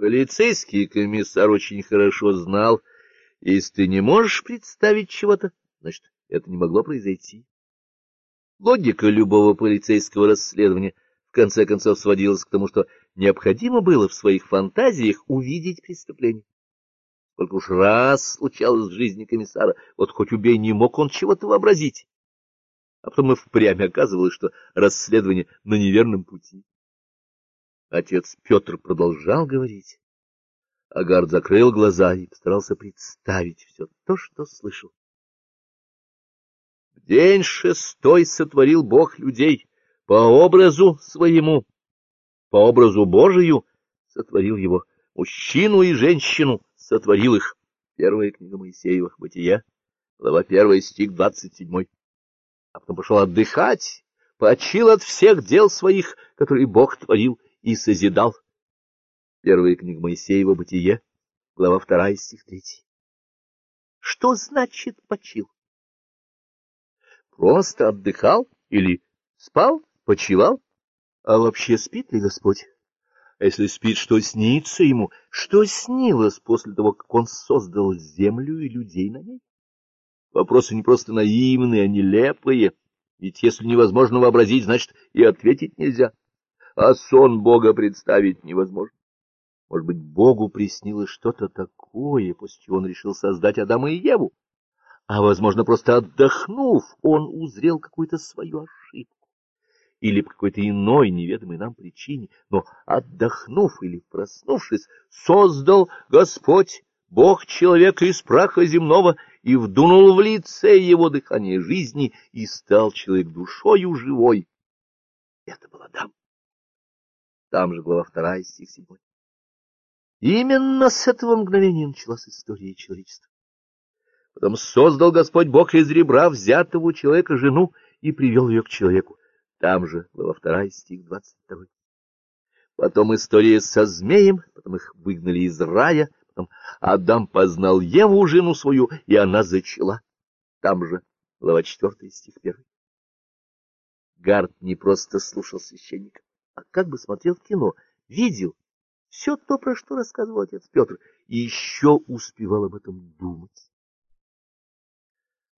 Полицейский комиссар очень хорошо знал, если ты не можешь представить чего-то, значит, это не могло произойти. Логика любого полицейского расследования в конце концов сводилась к тому, что необходимо было в своих фантазиях увидеть преступление. Только уж раз случалось в жизни комиссара, вот хоть убей, не мог он чего-то вообразить. А потом и впрямь оказывалось, что расследование на неверном пути. Отец Петр продолжал говорить. Агард закрыл глаза и постарался представить все то, что слышал. В день шестой сотворил Бог людей по образу своему, по образу Божию сотворил его, мужчину и женщину сотворил их. Первая книга Моисеева, Бытие, глава первая, стих двадцать седьмой. А потом пошел отдыхать, почил от всех дел своих, которые Бог творил, и созидал. Первая книга Моисеева «Бытие», глава вторая, стих третий. Что значит почил? Просто отдыхал или спал, почивал? А вообще спит ли Господь? А если спит, что снится ему? Что снилось после того, как он создал землю и людей на ней? Вопросы не просто наивные, а нелепые. Ведь если невозможно вообразить, значит и ответить нельзя а сон Бога представить невозможно. Может быть, Богу приснилось что-то такое, после чего он решил создать Адама и Еву, а, возможно, просто отдохнув, он узрел какую-то свою ошибку или по какой-то иной неведомой нам причине, но, отдохнув или проснувшись, создал Господь, Бог человека из праха земного, и вдунул в лице его дыхание жизни, и стал человек душою живой. Это был Адам там же глава вторая, стих седьмой. Именно с этого мгновения началась история человечества. Потом создал Господь Бог из ребра взятого у человека жену и привел ее к человеку. Там же глава вторая, стих двадцать второй. Потом история со змеем, потом их выгнали из рая, потом Адам познал Еву, жену свою, и она зачала. Там же глава четвертая, стих первый. Гард не просто слушал священника как бы смотрел кино, видел все то, про что рассказывал отец Петр, и еще успевал об этом думать.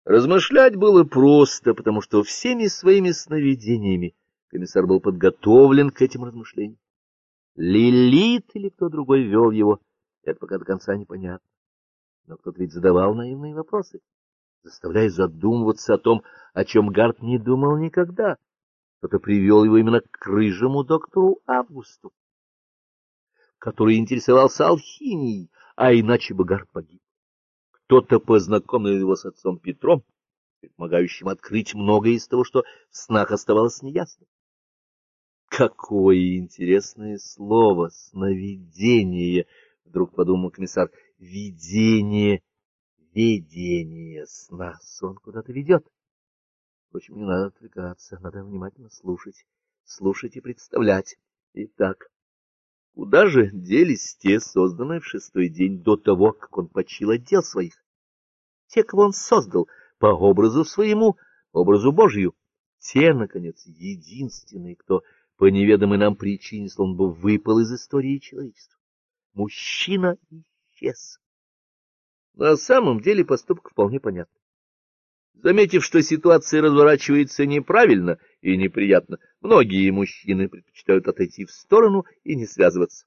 Размышлять было просто, потому что всеми своими сновидениями комиссар был подготовлен к этим размышлениям. Лилит или кто другой вел его, это пока до конца непонятно. Но кто-то ведь задавал наивные вопросы, заставляя задумываться о том, о чем Гарт не думал никогда кто-то привел его именно к рыжему доктору Августу, который интересовался алхимией, а иначе бы Гард погиб. Кто-то познакомил его с отцом Петром, помогающим открыть многое из того, что в снах оставалось неясным. Какое интересное слово «сновидение», — вдруг подумал комиссар, — «видение, видение сна, сон куда-то ведет». Впрочем, не надо отвлекаться, надо внимательно слушать, слушать и представлять. Итак, куда же делись те, созданные в шестой день до того, как он почил отдел своих? Те, кого он создал по образу своему, образу Божию. Те, наконец, единственные, кто по неведомой нам причине словно бы выпал из истории человечества. Мужчина исчез. На самом деле поступок вполне понятный. Заметив, что ситуация разворачивается неправильно и неприятно, многие мужчины предпочитают отойти в сторону и не связываться.